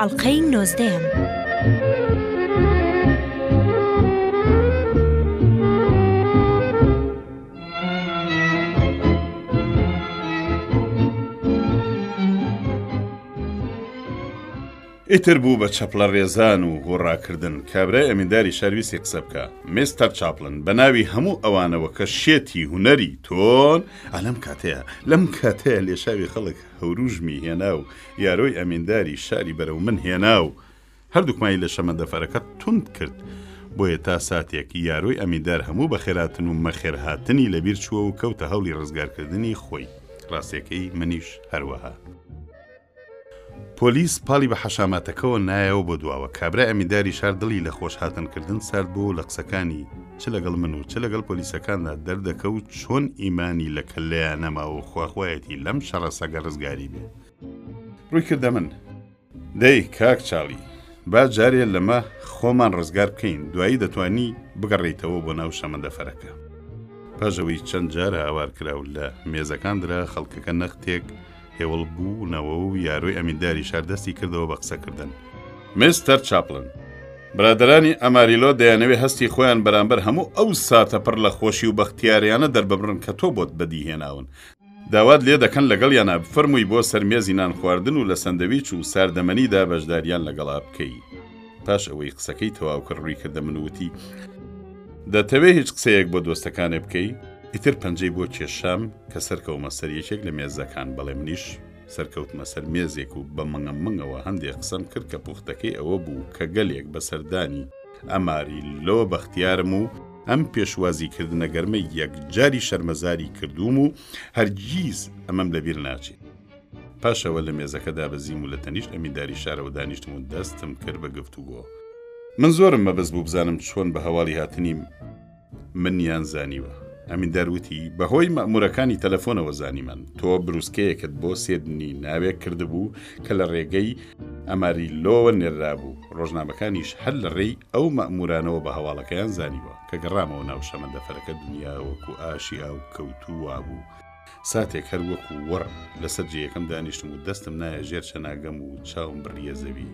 ئەڵقەی نۆزدەیەم. ئیتر بوو بە چەپڵە ڕێزان و هۆڕاکردن، کابرای ئەمینداری شار ویستی قسە بکا، مێستەر چاپلن بە ناوی هەموو ئەوانەوە کە شێتی هونەری تۆن، ئا لەم کاتەیە، لەم کاتەیە لێشاوی خەڵک هەوروژمی هێنا و یارۆی ئەمینداری شاری بەرەو من هێنا و هەردووکمانی لە شەمەندەفەرەکە توند کرد، بۆیە تا ساتێک یارۆی ئەمیندار هەموو بەخێراتن و مەخێرهاتنی لەبیر چووە و کەوتە هەوڵی ڕزگارکردنی خۆی، ڕاستیەکەی منیش هەروەها. پۆلیس پاڵی بە حەشاماتەکەوە نایەوە بۆ دواوە، کابرای ئەمینداری شار دڵی لە خۆشهاتنکردن سارد بووە و لە قسەکانی، چ لەگەڵ من و چ لەگەڵ پۆلیسەکاندا دەردەکەوت چۆن ئیمانی لە کەللەیا نەماوە خواخوایەتی لەم شەڕە سەگە ڕزگاری بێ. ڕووی کردە من. دەی کاک چاڵی، با جارێ لەمە خۆمان ڕزگار بکەین، دوایی دەتوانی بگەڕێیتەوە بۆ ناو شەمەندەفەرەکە. پاش ئەوەی چەند جار هاوار کرا و لە مێزەکان درا، خەڵکەکە نەختێک، هێوڵ بوونەوە و یارۆی ئەمینداری شار دەستی کردەوە بە قسەکردن. مستەر چاپلن، برادەرانی ئەماریلۆ دەیانەوێ هەستی خۆیان بەرامبەر هەموو ئەو ساتە پڕ لە خۆشی و بەختیارەیانە دەرببڕن کە تۆ بۆت بەدی هێناون. داوات لێ دەکەن لەگەڵیانا بفەرمووی بۆ سەر مێزی نانخواردن و لە سەندەویچ و ساردەمەنیدا بەشدارییان لەگەڵا بکەی. پاش ئەوەی قسەکەی تەواو کرد ڕووی کردە من وتی دەتەوێ هیچ قسەیەک بۆ دۆستەکانێ بکەی ئیتر پەنجەی بۆ کێشام کە سەرکەومە سەر یەکێک لە مێزەکان بەڵێ منیش سەرکەوتمە سەر مێزێک و بە مەنگە منگەوە هەندێک قسەم کرد کە پوختەکەی ئەوە بوو کە گەلێک بە سەردانی ئەماری لۆ بەختیارم و ئەم پێشوازی کردنە گەرمە یەکجاری شەرمەزاری کردووم و هەرگیز ئەمەم لەبیر ناچێت پاش ئەوە لە مێزەکە دابەزیم و لە تەنیشت ئەمینداری شارەوە دانیشتم و دەستم کرد بە گفتوگۆ. من زۆرم مەبەست بوو بزانم چۆن بە هەواڵی هاتنی منیان زانیوە. ئەمیندار وتی، بە هۆی مەئموورەکانی تەلەفۆنەوە زانیمان. تۆ برووسکەیەکت بۆ سێدنی ناوێک کردبوو کە لە ڕێگەی ئەماریلۆوە نێررابوو. ڕۆژنامەکانیش هەر لە ڕێی ئەو مەئموورانەوە بە هەواڵەکەیان زانیوە. کە گەڕامەوە ناو شەمەندەفەرەکە دنیا وەکوو ئاشی ئاو کەوتوو وابوو. ساتێک هەر وەکو وەڕ لەسەر جێیەکەم دانیشتم و دەستم نایە ژێر چەناگەم و چاوم بڕیە زەوی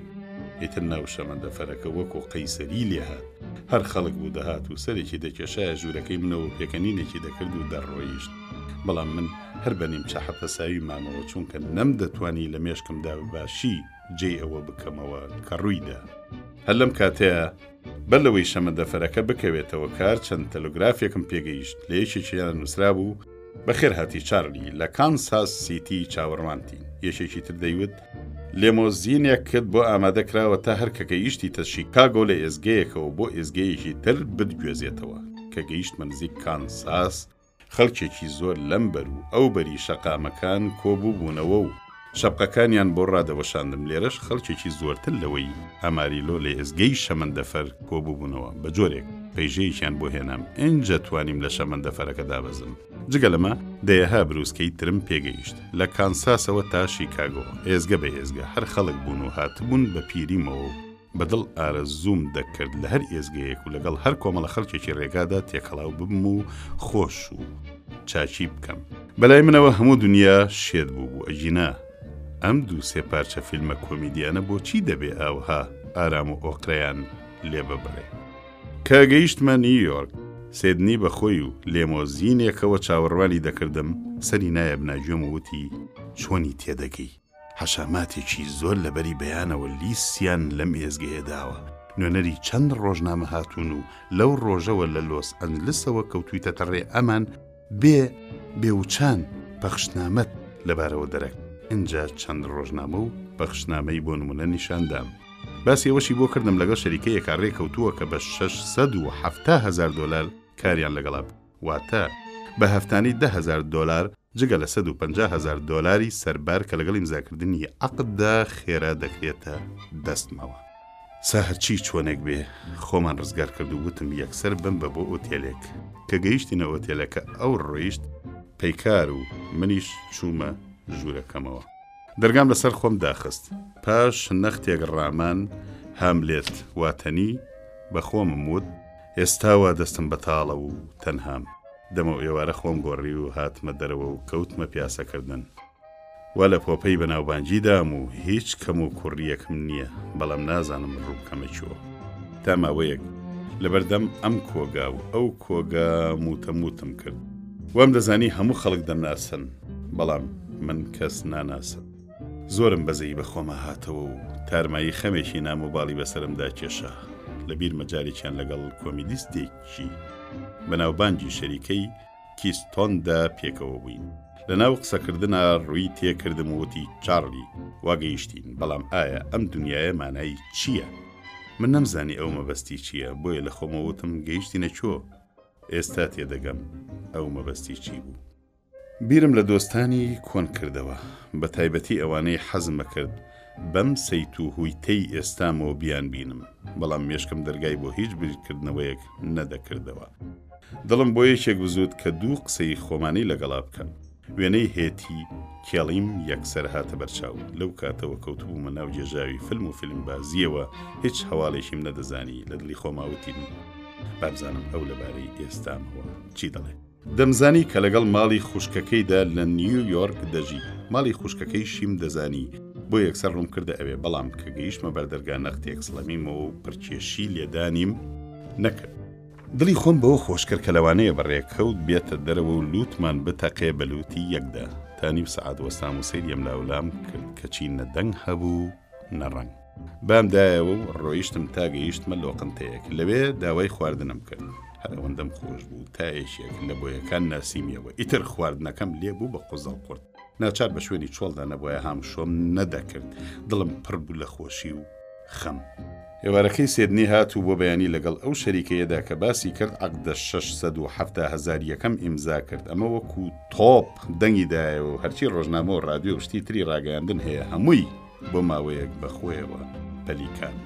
ئیتر ناو شەمەندەفەرەکە وەکو قەیسەری لێهات هەر خەڵک بوو دەهات و سەرێکی دەکێشایە ژوورەکەی منەوە پێکەنینێکی دەکرد و دەڕۆیشت بەڵام من هەر بە نیمچە حەپەساوی مامەوە چونکە نەم دەتوانی لە مێشکمدا باشی جێی ئەوە بکەمەوە کە ڕوویدا هەر لەم کاتەیە بەر لەوەی شەمەندەفەرەکە بکەوێتەوە کار، چەند تەلگرافێکم پێگەیشت، لە یەکێکیان نووسرابوو، بەخێرهاتی چارلی، لە کانساس سیتی چاوەڕوانتین. یەکێکی تر دەیوت، لیمۆزینێکت بۆ ئامادە کراوە تا هەر کە گەیشتیتە شیکاگۆ لە ئێزگەیەکەوە بۆ ئێزگەیەکی تر بتگوێزێتەوە. کە گەیشتمە نزیک کانساس، خەڵکێکی زۆر لەم بەر و ئەو بەری شەقامەکان کۆ بووبوونەوە و شەپقەکانیان بۆ ڕادەوەشاندم، لێرەش خەڵکێکی زۆرتر لەوەی ئاماریلۆ لە ئێستگەی شەمەندەفەر کۆ بووبوونەوە، بە جۆرێک پەیژەیەکیان بۆ هێنام، ئینجا توانیم لە شەمەندەفەرەکە دابەزم. جگە لەمە دەیەها برووسکەی ترم پێ گەیشت، لە کانساسەوە تا شیکاگۆ، ئێستگە بە ئێستگە هەر خەڵک بوون و هاتبوون بە پیریمەوە و، بە دڵ ئارەزووم دەکرد لە هەر ئێزگەیەک و لەگەڵ هەر کۆمەڵە خەڵکێکی ڕێگادا تێکەڵاو ببم و خۆش و چاکی بکەم. بەلای منەوە هەموو دنیا شێت بوو بوو ئەگینا ئەم دوو سێ پارچە فیلمە کۆمیدیانە بۆچی دەبێ ئاوها ئارام و ئۆقرەیان لێ ببڕێ؟ کە گەیشتمە نیویۆرک، سێدنی بە خۆی و لێمۆزینێکەوە چاوەڕوانی دەکردم، سەری نایە بناگوێم و وتی، چۆنی تێدەگەی؟ حەشاماتێکی زۆر لە بەری بەیانەوە لیستیان لەم ئێزگەیە داوە، نوێنەری چەند ڕۆژنامە هاتوون و لەو ڕۆژەوە لە لۆس ئەنجلسەوە کەوتوویتەتە ڕێ ئەمان، بێ بێ وچان پەخشنامەت لەبارەوە دەرەک، ئینجا چەند ڕۆژنامە و پەخشنامەی بۆ نموونە نیشان دام. باسی ئەوەشی بۆ کردم لەگەڵ شەریکەیەکا ڕێ کەوتووە کە بە شەش سەد و حەفتا هەزار دۆلار کاریان لەگەڵا بکەن. واتە بە هەفتانەی دە هەزار دۆلار، جگە لە سەد و پەنجا هەزار دۆلاری سەربار کە لەگەڵ ئیمزاکردنی عەقددا خێرا دەکرێتە دەستمەوە. سا هەرچی چۆنێک بێ، خۆمان ڕزگار کرد و وتم یەکسەر بمبە بۆ ئوتێلێک. کە گەیشتینە ئوتێلەکە ئەو ڕۆیشت پەیکار و منیش چوومە ژوورەکەمەوە. دەرگام لەسەر خۆم داخست. پاش نەختێک ڕامان، هاملێت واتەنی، بە خۆمم وت. ئێستا وا دەستم بەتاڵە و تەنهام. دەمەوئێوارە خۆم گۆڕی و هاتمە دەرەوە و کەوتمە پیاسەکردن. وا لە پۆپەی بەناوبانگی دام و هیچ کەموکوڕییەکم نییە، بەڵام نازانم ڕوو بکەمە کوێ. تا ماوەیەک لەبەردەم ئەم کۆگا و ئەو کۆگا مووتەمووتم کرد. وامدەزانی هەموو خەڵک دەمناسن، بەڵام من کەس ناناسم. زۆرم بەزەیی بە خۆما هاتەوە و تارمایی خەمێکی نام و باڵی بەسەرمدا کێشا. لە بیرمە جارێکیان لەگەڵ کۆمیدیستێکی بەناوبانگی شەریکەی کیستۆندا پێکەوە بووین. لە ناو قسەکردنا ڕووی تێ کردم و وتی، چارلی، وا گەیشتین، بەڵام ئایا ئەم دونیایە مانای چییە؟ من نەمزانی ئەو مەبەستی چییە، بۆیە لە خۆمەوە وتم، گەیشتینە کۆ؟ ئێستا تێدەگەم ئەو مەبەستی چی بوو. بیرم لە دۆستانی کۆن کردەوە، بە تایبەتی ئەوانەی حەزم ئەکرد بەم سەیت و هویتەی ئێستامەوە بیانبینم، بەڵام مێشکم دەرگای بۆ هیچ بیرکردنەوەیەک نەدەکردەوە. دڵم بۆ یەکێک بزووت کە دوو قسەی خۆمانی لەگەڵا بکەم. وێنەی هێتی کێڵیم یەکسەر هاتە بەرچاوم. لەو کاتەوە کەوتبوومە ناو گێژاوی فلم و فیلمبازییەوە، هیچ هەواڵێکیم نەدەزانی، لە دڵی خۆما وتیم، بابزانم ئەو لەبارەی ئێستامەوە چی دەڵێ؟ دەمزانی کە لەگەڵ ماڵی خوشکەکەیدا لە نیویۆرک دەژی. ماڵی خوشکەکەیشیم دەزانی، بۆ یەکسەر ڕوومکردە ئەوێ، بەڵام کە گەیشتمە بەردەرگا نەخ تێکسڵەمیمەوە و پڕکێشی لێدانیم نەکرد. دڵی خۆم بەوە خۆشکرد کە لەوانەیە بە ڕێکەوت بێتە دەرەوە و لووتمان بتەقێ بە لووتی یەکدا. تا نیو سەعات وەستام و سەیری ئەملاولام کرد، کەچی نە دەنگ هەبوو نە ڕەنگ. بام دایەوە و ڕۆیشتم تا گەیشتمە لۆقنتەیەک لەوێ داوای خواردنم کرد هەرەوەندەم خۆش بوو تا یەکێک لە بۆیەکان ناسیمیەوە ئیتر خواردنەکەم لێبوو بە قوزەڵ قورت ناچار بە شوێنی چۆڵدا نەبووە هام شۆم نەدەکرد دڵم پڕ بوو لە خۆشی و خەم. ئێوارەکەی سێدنی هات و بۆ بەیانی لەگەڵ ئەو شەریکەیەدا کە باسی کرد عقدە 670 هەزار یەکەم ئیمزا کرد ئەمە وەکو تۆپ دەنگی دایەوە و هەرچی ڕۆژنامە و ڕادیۆ و شتی تری ڕاگەیاندن هەیە هەمووی بۆ ماوەیەک بە خۆیەوە پەلیکان.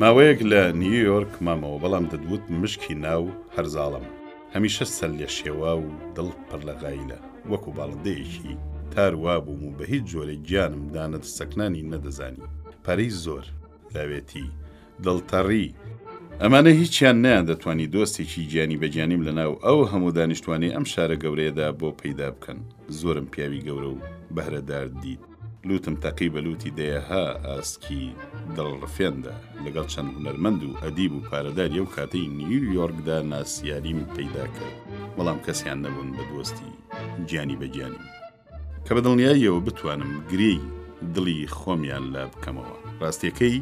ماوەیەک لە نیویۆرک مامەوە بەڵام دەتوت مشکی ناو هەرزاڵم هەمیشە سەر لێ شێواو و دڵ پڕ لە غایلە وەکو باڵندەیەکی تار وابووم و بە هیچ جۆرێک گیانم دانەر سەکنانی نەدەزانی پارەی زۆر لاوێتی دڵتەڕی ئەمانە هیچیان نەیان دەتوانی دۆستێکی گیانی بە گیانیم لە ناو ئەو هەموو دانیشتوانی ئەم شارە گەورەیەدا بۆ پەیدا بکەن زۆرم پیاوی گەورە و بەهرەدار دیت. لووتم تەقی بە لووتی دەیەها ئاسکی دڵڕفێندا، لەگەڵ چەند هونەرمەند و ئەدیب و پارەداری ئەو کاتەی نیویۆرکدا ناسیاریم پەیدا کرد، بەڵام کەسیان نەبوون بە دۆستی گیانی بە گیانیم، کە بە دڵنیاییەوە بتوانم گرێی دڵی خۆمیان لابکەمەوە. ڕاستییەکەی.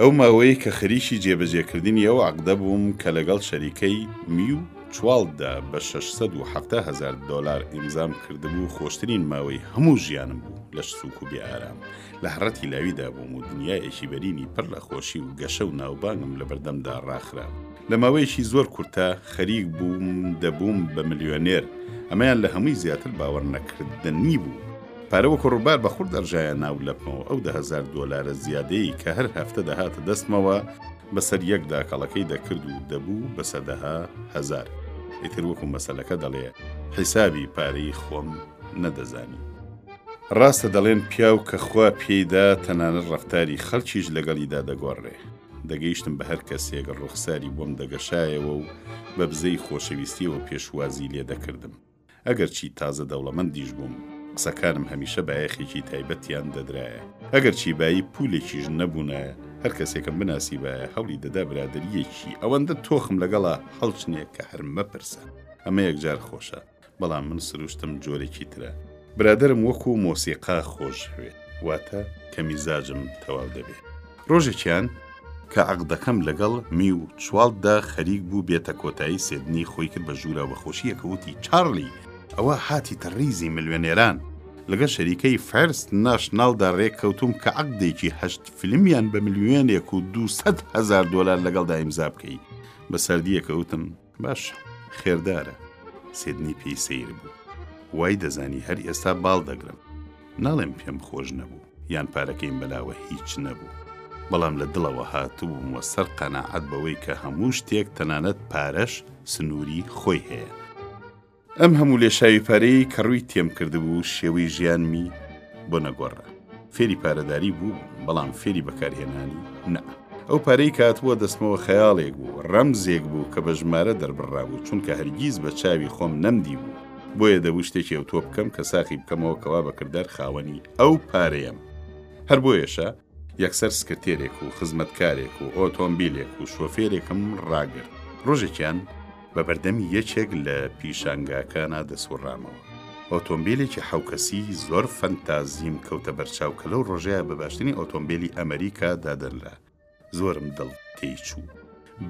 ئەو ماوەیەی کە خەریکی جێبەجێکردنی ئەو عەقدە بووم کە لەگەڵ شەریکەی، میو چواڵ، دا بە شەش سەد و حەفتا هەزار دۆلار ئیمزام کردبوو خۆشترین ماوەی هەموو ژیانم بوو لەش سووک و بێ ئارام لە هەڕەتی لاوی دابووم و دنیایەکی بەرینی پڕ لە خۆشی و گەشە و ناوبانگم لە بەردەمدا ڕاخرا لە ماوەیەکی زۆر کورتا خەریک بووم دەبووم بە ملیۆنێر ئەمەیان لە هەمووی زیاتر باوەڕنەکردنی بوو. پارە وەکو ڕوبار بە خورد دەڕژایە ناو لەپمەوە، ئەو دە هەزار دۆلارە زیادەیەی کە هەر هەفتە دەهاتە دەستمەوە بەسەر یەکدا کەڵەکەی دەکرد و دەبوو بە سەدەها هەزار، ئیتر وەکو مەسەلەکە دەڵێ حیسابی پارەی خۆم نەدەزانی. ڕاستە دەڵێن پیاو کە خوا پێی دا تەنانەت ڕەفتاری خەڵکیش لەگەڵیدا دەگۆڕێ، دەگەیشتم بە هەر کەسێک ڕووخساری بۆم دەگەشایەوە و بە بزەی خۆشەویستیەوە پێشوازی لێ دەکردم، ئەگەرچی تازە دەوڵەمەندیش بووم، قسەکانم هەمیشە بایەخێکی تایبەتیان دەدرایە. ئەگەرچی بایی پوولێکیش نەبوونایە، هەر کەسێکم بناسیبایە، هەوڵی دەدا برادەرییەکی ئەوەندە تۆخم لەگەڵا هەڵچنێ کە هەر مەپرسە. ئەمە یەکجار خۆشە، بەڵام من سروشتم جۆرێکی ترە. برادەرم وەکوو مۆسیقا خۆشدەوێ، واتە کە میزاجم تەواو دەبێ. ڕۆژێکیان کە عەقدەکەم لەگەڵ میو چواڵدا خەریک بوو بێتە کۆتایی سێدنی خۆی کرد بە ژوورە بە خۆشییەکە وتی چاڕلی ئەوە هاتیتە ڕیزی ملوێنێران لەگەڵ شەریکەی فەرست ناشناڵدا ڕێککەوتووم کە عەقدێکی هەشت فیلمیان بە ملیۆنێک و دوو سەد هەزار دۆلار لەگەڵدا ئیمزا بکەی بە سەردیەکە وتم باشە، خێردارە. سیدنی پێی سەیر بوو. وای دەزانی هەر ئێستا باڵ دەگرم. ناڵێم پێم خۆش نەبوو، یان پارەکەیم بەلاوە هیچ نەبوو. بەڵام لە دڵەوە هاتبووم و سەر قەناعەت بەوەی کە هەموو شتێک تەنانەت پارەش سنووری خۆی هەیە. ئەم هەموو لێشاوی پارەیەی کە ڕووی تێم کردبوو شێوەی ژیانمی بۆ نەگۆڕرا فێری پارەداری بوو بەڵام فێری بەکارهێنانی نە ئەو پارەی کاتووە دەستمەوە خەیاڵێک بوو ڕەمزێک بوو کە بە ژمارە دەربڕابوو چونکە هەرگیز بە چاوی خۆم نەمدی بوو بۆیە دەبوو شتێکی ئەوتۆ بکەم کە ساخی بکەمەوە کەوا بەکردار خاوەنی ئەو پارەیەم هەر بۆیەشە یەکسەر سکرتێرێک و خزمەتکارێک و ئۆتۆمبیلێک و شۆفێرێکم ڕاگرت. ڕۆژێکیان بە بەردەمی یەکێک لە پیشانگاکانە دەسوڕامەوە. ئۆتۆمبیلێکی حەو کەسیی زۆر فەنتازیم کەوتە بەرچاو کە لەو ڕۆژەیا بە باشترین ئۆتۆمبیلی ئەمریکا دادەنرا. زۆرم دڵ تێی چوو.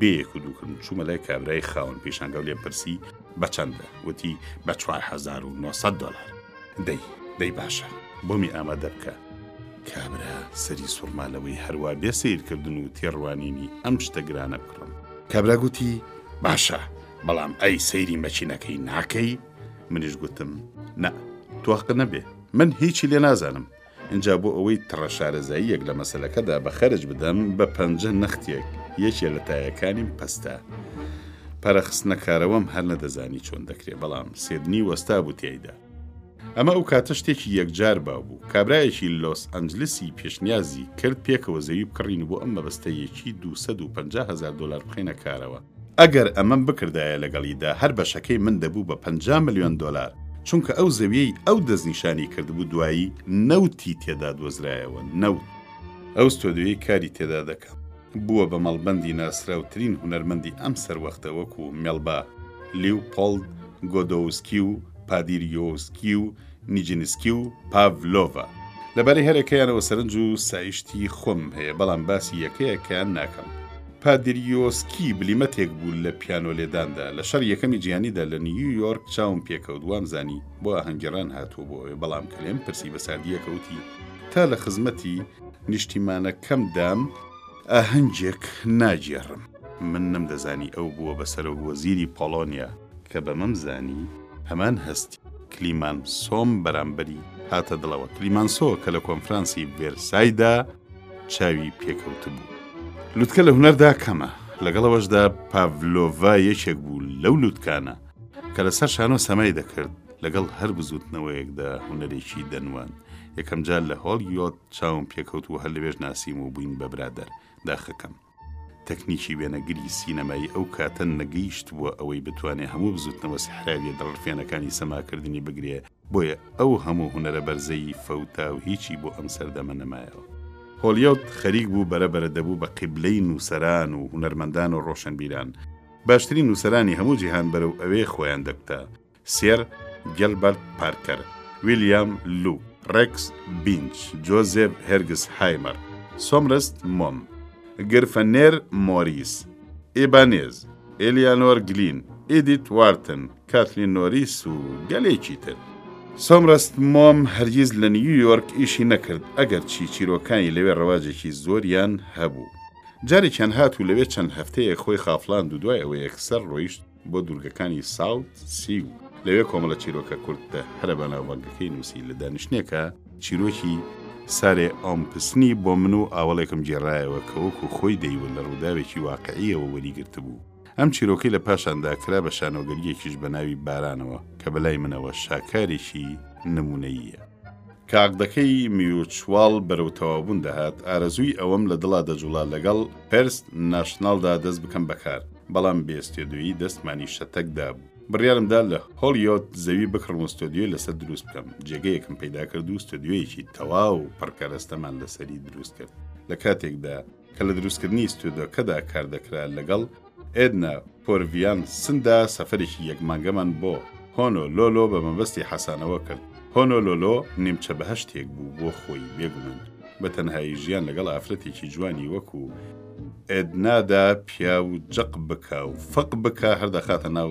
بێ یەک و دووکردن چوومە لای کابرای خاون پیشانگەو لێم پرسی بە چەندە وتی بە 1970 دلار دەی دەی باشە بۆمی ئامادە بکە کابرا سەری سوڕمالەوەی هەروە بێ سیرکردن و تێڕوانینی ئەم شتە گرانە بکڕم کابرا گوتی باشە بەڵام ئەی سەیری مەچینەکەی ناکەی منیش گوتم نە تۆقە نەبێ من هیچی لێ نازانم ئینجا بۆ ئەوەی تڕە شارەزاییەک لە مەسەلەکەدا بە خەرج بدەم بە پەنجە نەختێک یەکێ لە تایەکانیم پەستە. پەرەخستنە کارەوەم هەر نەدەزانی چۆن دەکرێ بەڵام سێدنی وەستا بوو تیایدا. ئەمە ئەو کاتە شتێکی یەکجار باو بوو کابرایەکی لۆس ئەنجلسی پێشنیازی کرد پێکەوە زەوی بکڕین و بۆ ئەم مەبەستە یەکی دوو سەد و پەنجا هەزار دۆلار بخەینە کارەوە. ئەگەر ئەمەم بکردایە لەگەڵیدا هەر بەشەکەی من دەبوو بە پەنجا ملیۆن دۆلار، چونکە ئەو زەویەی ئەو دەستنیشانی کردبوو دوایی نەوتی تێدا دۆزرایەوە، نەوت. ئەو ستۆدیۆیەی کاری تێدا دەکەم بووە بە مەڵبەندی ناسراوترین هونەرمەندی ئەم سەروەختە وەکو مێڵبا، لیوپۆڵد، گۆدۆوسکی و پادیریۆوسکی و نیجینسکی و پاڤلۆڤا. لەبارەی هەریەکەیانەوە سەرنج و سایشتی خۆمم هەیە، بەڵام باسی یەکەیەکەیان ناکەم. پادریۆسکی بلیمەتێک بوو لە پیانۆ لێداندا. لە شەڕی یەکەمی جیهانیدا لە نیویۆرک چاوم پێکەوت، وامزانی بۆ ئاهەنگگێڕان هاتووە بۆ ئەوێ، بەڵام کە لێم پرسی بە ساردییەکە وتی، تا لە خزمەتی نیشتیمانەکەمدام، ئاهەنگێک ناگێڕم. من نەمدەزانی ئەو بووە بە سەرۆکوەزیری پۆڵۆنیا، کە بەمەم زانی هەمان هەستی کلیمانسۆم بەرامبەری هاتە دڵەوە، کلیمانسۆ کە لە کۆنفرانسی ڤێرسایدا، چاوی پێکەوتبوو. لوتکە لە هونەردا کەمە، لەگەڵەوەشدا پاڤلۆڤا یەکێک بوو لەو لوتکانە، کە لەسەر شانۆ سەمای دەکرد، لەگەڵ هەر بزووتنەوەیەکدا هونەرێکی دەنواند. یەکەمجار لە هۆڵیۆد چاوم پێکەوت و هەر لەوێش ناسیم و بووین بە برادەر. داخەکەم. تەکنیکی وێنەگری سینەمایی ئەو کاتە نەگەیشتبووە ئەوەی بتوانێ هەموو بزوتنەوە سەحراویە دڵرفێنەکانی سەماکردنی بگرێ، بۆیە ئەو هەموو هونەرە بەرزەی فەوتا و هیچی بۆ ئەم سەردەمە نەمایەوە. هۆلیود خەریک بوو بەرە بەرە دەبوو بە قیبلەی نووسەران و هونەرمەندان و ڕۆشەنبیران. باشترین نووسەرانی هەموو جیهان بەرەو ئەوێ خۆیان دەکوتا. سێر گێلبەرت پارکەر، ویلیام لو، ڕێکس بینچ، جۆزێف هێرگس هایمەر، سۆمرست مۆم، گرفەنێر مۆریس، ئیبانێز، ئێلیانۆر گلین، ئیدیت وارتن، کاتلین نۆریس و گەلێکی تر. سۆمرست مۆم هەرگیز لە نیویۆرک ئیشی نەکرد، ئەگەرچی چیرۆکانی لەوێ ڕەواجێکی زۆریان هەبوو. جارێکیان هات و لەوێ چەند هەفتەیەک خۆی خافڵاند و دوای ئەوە یەکسەر ڕۆیشت بۆ دوورگەکانی ساوت سی و لەوێ کۆمەڵە چیرۆکە کورتە هەرە بەناوبانگەکەی نووسی لە دانیشتنێکە چیرۆکی سارێ ئۆمپسنی بۆ من و ئاوەڵێکم گێڕایەوە کە وەکو خۆی دەیوت لە ڕووداوێکی واقعییەوە وەریگرتبوو. ئەم چیرۆکەی لە پاشاندا کرا بە شانۆگەرییەکیش بە ناوی بارانەوە کە بەلای منەوە شاکارێکی نموونەییە. کاغدەکەی میوچواڵ بەرەو تەواوبوون دەهات، ئارەزووی ئەوەم لە دڵا دەجوڵا لەگەڵ، پێرست ناشناڵ، دا دەست بکەم بە کار، بەڵام بێ ستێدۆیی دەستمانی شەتەک دابوو. بڕیارم دا لە هۆڵیۆد زەوی بکڕم و ستۆدیۆی لەسەر دروست بکەم. جێگەیەکم پەیدا کرد و ستۆدیۆیەکی تەواو پڕ کەرەستەمان لەسەری دروست کرد لە کاتێکدا، کە لە دروستکردنی ستۆدیۆکەدا کاردەکرا لەگەڵ ئێدنا پۆرڤیان سندا سەفەرێکی یەک مانگەمان بۆ هۆنۆ لۆلۆ بە مەبەستی حەسانەوە کرد هۆنۆ لۆلۆ نیمچە بەهەشتێک بوو بۆ خۆی بێگومان بە تەنهایی ژیان لەگەڵ ئافرەتێکی جوانی وەکو ئێدنادا پیاو جەق بکا و فەق بکا هەردەخاتە ناو